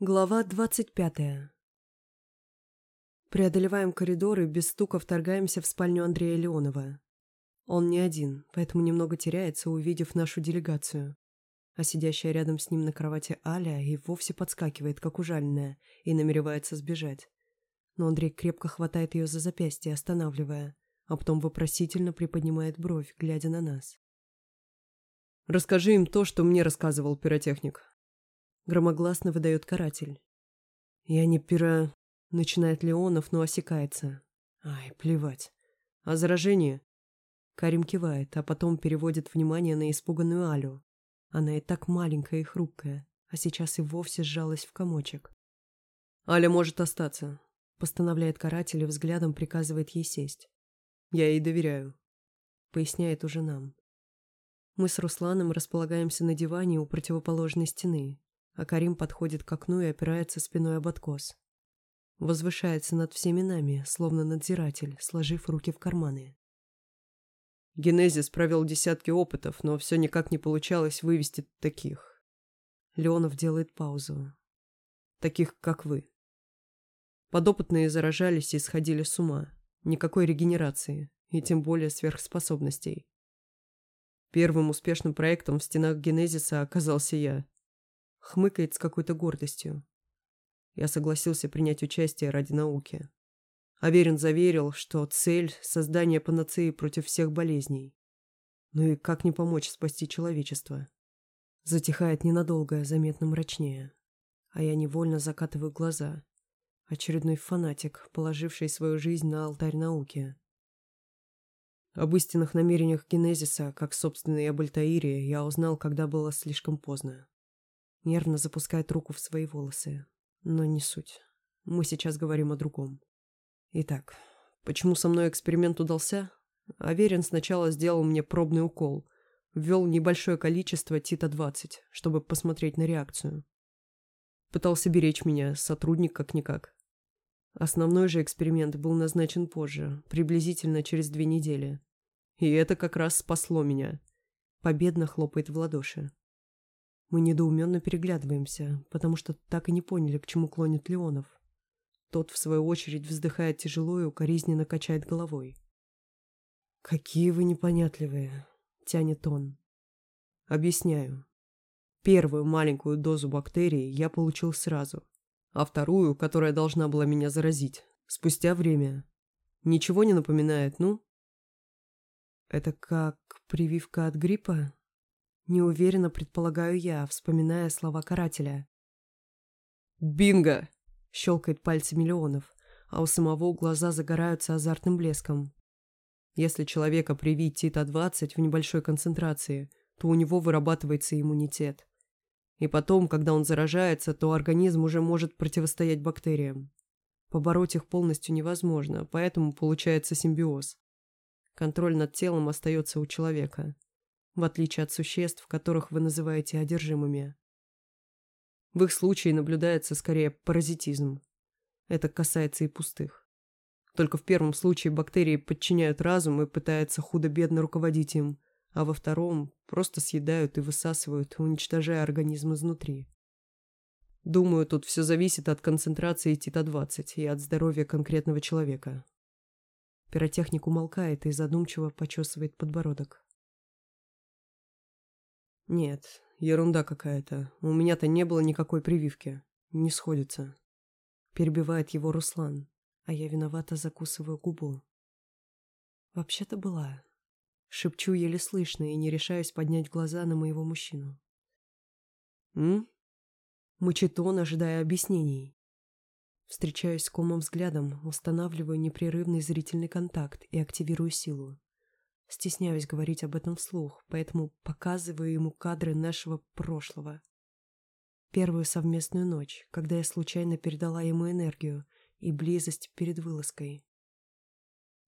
Глава двадцать пятая. Преодолеваем коридоры, без стука вторгаемся в спальню Андрея Леонова. Он не один, поэтому немного теряется, увидев нашу делегацию. А сидящая рядом с ним на кровати Аля и вовсе подскакивает, как ужаленная, и намеревается сбежать. Но Андрей крепко хватает ее за запястье, останавливая, а потом вопросительно приподнимает бровь, глядя на нас. «Расскажи им то, что мне рассказывал пиротехник», Громогласно выдает каратель. «Я не пира...» — начинает Леонов, но осекается. «Ай, плевать. А заражение?» Карим кивает, а потом переводит внимание на испуганную Алю. Она и так маленькая и хрупкая, а сейчас и вовсе сжалась в комочек. «Аля может остаться», — постановляет каратель и взглядом приказывает ей сесть. «Я ей доверяю», — поясняет уже нам. Мы с Русланом располагаемся на диване у противоположной стены, а Карим подходит к окну и опирается спиной об откос. Возвышается над всеми нами, словно надзиратель, сложив руки в карманы. Генезис провел десятки опытов, но все никак не получалось вывести таких. Леонов делает паузу. Таких, как вы. Подопытные заражались и сходили с ума. Никакой регенерации, и тем более сверхспособностей. Первым успешным проектом в стенах Генезиса оказался я хмыкает с какой-то гордостью. Я согласился принять участие ради науки. Аверин заверил, что цель — создание панацеи против всех болезней. Ну и как не помочь спасти человечество? Затихает ненадолго, заметно мрачнее. А я невольно закатываю глаза. Очередной фанатик, положивший свою жизнь на алтарь науки. Об истинных намерениях Генезиса, как собственной об Альтаире, я узнал, когда было слишком поздно. Нервно запускает руку в свои волосы. Но не суть. Мы сейчас говорим о другом. Итак, почему со мной эксперимент удался? Аверин сначала сделал мне пробный укол. Ввел небольшое количество Тита-20, чтобы посмотреть на реакцию. Пытался беречь меня, сотрудник как-никак. Основной же эксперимент был назначен позже, приблизительно через две недели. И это как раз спасло меня. Победно хлопает в ладоши. Мы недоуменно переглядываемся, потому что так и не поняли, к чему клонит Леонов. Тот, в свою очередь, вздыхает тяжело и укоризненно качает головой. «Какие вы непонятливые!» — тянет он. «Объясняю. Первую маленькую дозу бактерий я получил сразу, а вторую, которая должна была меня заразить, спустя время. Ничего не напоминает, ну?» «Это как прививка от гриппа?» Неуверенно предполагаю я, вспоминая слова карателя. «Бинго!» — щелкает пальцами Леонов, а у самого глаза загораются азартным блеском. Если человека привить Тита-20 в небольшой концентрации, то у него вырабатывается иммунитет. И потом, когда он заражается, то организм уже может противостоять бактериям. Побороть их полностью невозможно, поэтому получается симбиоз. Контроль над телом остается у человека в отличие от существ, которых вы называете одержимыми. В их случае наблюдается скорее паразитизм. Это касается и пустых. Только в первом случае бактерии подчиняют разум и пытаются худо-бедно руководить им, а во втором просто съедают и высасывают, уничтожая организм изнутри. Думаю, тут все зависит от концентрации Тита-20 и от здоровья конкретного человека. Пиротехник умолкает и задумчиво почесывает подбородок. Нет, ерунда какая-то. У меня-то не было никакой прививки. Не сходится. Перебивает его Руслан, а я виновато закусываю губу. Вообще-то была. Шепчу еле слышно и не решаюсь поднять глаза на моего мужчину. «М?» Мычит он, ожидая объяснений. Встречаюсь с комом взглядом, устанавливаю непрерывный зрительный контакт и активирую силу. Стесняюсь говорить об этом вслух, поэтому показываю ему кадры нашего прошлого. Первую совместную ночь, когда я случайно передала ему энергию и близость перед вылазкой.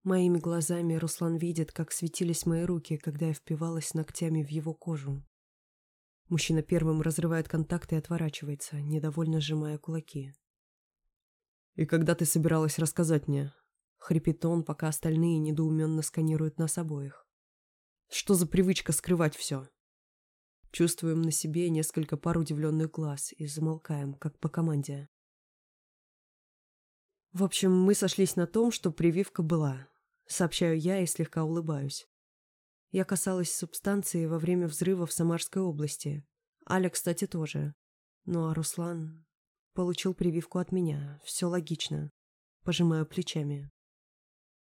Моими глазами Руслан видит, как светились мои руки, когда я впивалась ногтями в его кожу. Мужчина первым разрывает контакт и отворачивается, недовольно сжимая кулаки. «И когда ты собиралась рассказать мне?» Хрипит он, пока остальные недоуменно сканируют нас обоих. Что за привычка скрывать все? Чувствуем на себе несколько пар удивленных глаз и замолкаем, как по команде. В общем, мы сошлись на том, что прививка была. Сообщаю я и слегка улыбаюсь. Я касалась субстанции во время взрыва в Самарской области. Аля, кстати, тоже. Ну а Руслан получил прививку от меня. Все логично. Пожимаю плечами.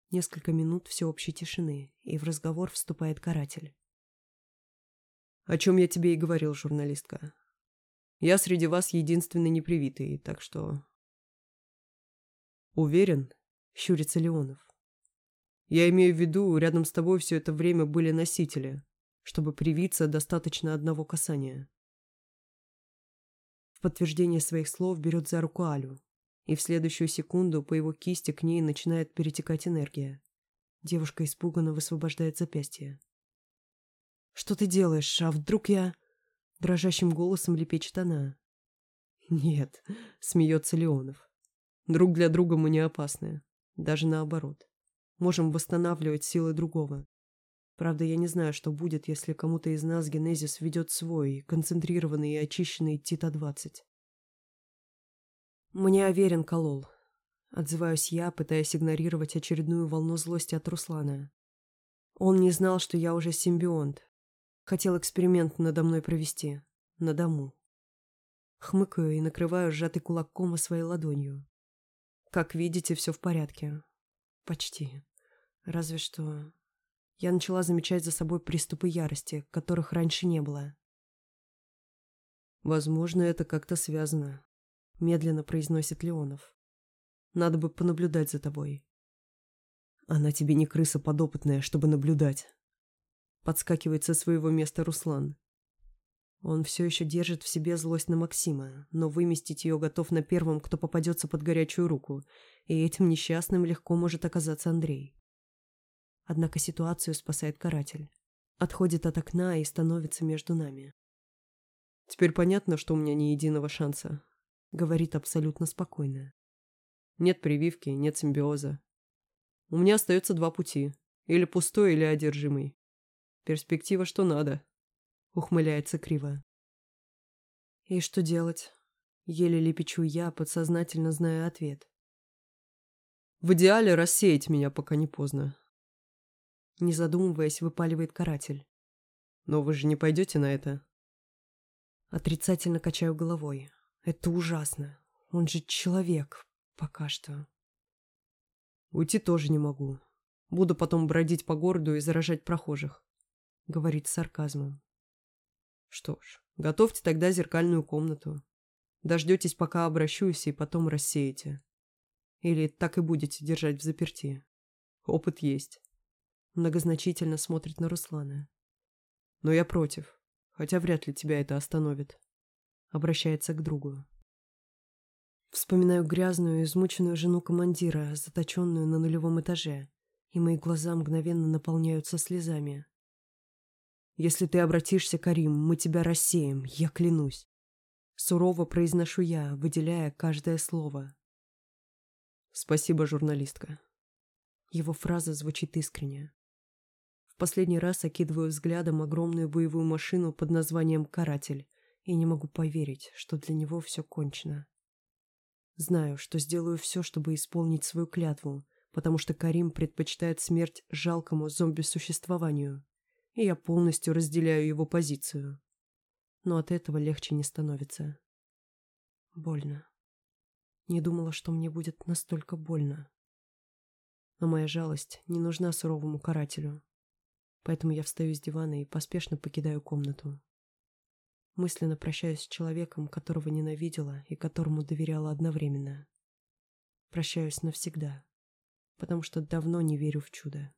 Несколько минут всеобщей тишины, и в разговор вступает каратель. О чем я тебе и говорил, журналистка. Я среди вас единственный непривитый, так что... Уверен, щурится Леонов. Я имею в виду, рядом с тобой все это время были носители. Чтобы привиться, достаточно одного касания. В подтверждение своих слов берет за руку Алю, и в следующую секунду по его кисти к ней начинает перетекать энергия. Девушка испуганно высвобождает запястье. «Что ты делаешь? А вдруг я...» Дрожащим голосом лепечет она. «Нет», — смеется Леонов. «Друг для друга мы не опасны. Даже наоборот. Можем восстанавливать силы другого. Правда, я не знаю, что будет, если кому-то из нас генезис ведет свой, концентрированный и очищенный Тита-20. «Мне Аверин колол», — отзываюсь я, пытаясь игнорировать очередную волну злости от Руслана. Он не знал, что я уже симбионт. Хотел эксперимент надо мной провести. На дому. Хмыкаю и накрываю сжатый кулак кома своей ладонью. Как видите, все в порядке. Почти. Разве что... Я начала замечать за собой приступы ярости, которых раньше не было. Возможно, это как-то связано. — медленно произносит Леонов. «Надо бы понаблюдать за тобой». «Она тебе не крыса подопытная, чтобы наблюдать», — подскакивает со своего места Руслан. Он все еще держит в себе злость на Максима, но выместить ее готов на первом, кто попадется под горячую руку, и этим несчастным легко может оказаться Андрей. Однако ситуацию спасает каратель. Отходит от окна и становится между нами. Теперь понятно, что у меня ни единого шанса. Говорит абсолютно спокойно. Нет прививки, нет симбиоза. У меня остается два пути. Или пустой, или одержимый. Перспектива что надо. Ухмыляется криво. И что делать? Еле лепечу я, подсознательно зная ответ. В идеале рассеять меня, пока не поздно. Не задумываясь, выпаливает каратель. Но вы же не пойдете на это? Отрицательно качаю головой. Это ужасно. Он же человек. Пока что. Уйти тоже не могу. Буду потом бродить по городу и заражать прохожих. Говорит с сарказмом. Что ж, готовьте тогда зеркальную комнату. Дождетесь, пока обращусь, и потом рассеете. Или так и будете держать в заперти. Опыт есть. Многозначительно смотрит на Руслана. Но я против, хотя вряд ли тебя это остановит обращается к другу. Вспоминаю грязную, измученную жену командира, заточенную на нулевом этаже, и мои глаза мгновенно наполняются слезами. «Если ты обратишься, Карим, мы тебя рассеем, я клянусь». Сурово произношу я, выделяя каждое слово. «Спасибо, журналистка». Его фраза звучит искренне. В последний раз окидываю взглядом огромную боевую машину под названием «Каратель», и не могу поверить, что для него все кончено. Знаю, что сделаю все, чтобы исполнить свою клятву, потому что Карим предпочитает смерть жалкому зомби-существованию, и я полностью разделяю его позицию. Но от этого легче не становится. Больно. Не думала, что мне будет настолько больно. Но моя жалость не нужна суровому карателю. Поэтому я встаю с дивана и поспешно покидаю комнату. Мысленно прощаюсь с человеком, которого ненавидела и которому доверяла одновременно. Прощаюсь навсегда, потому что давно не верю в чудо.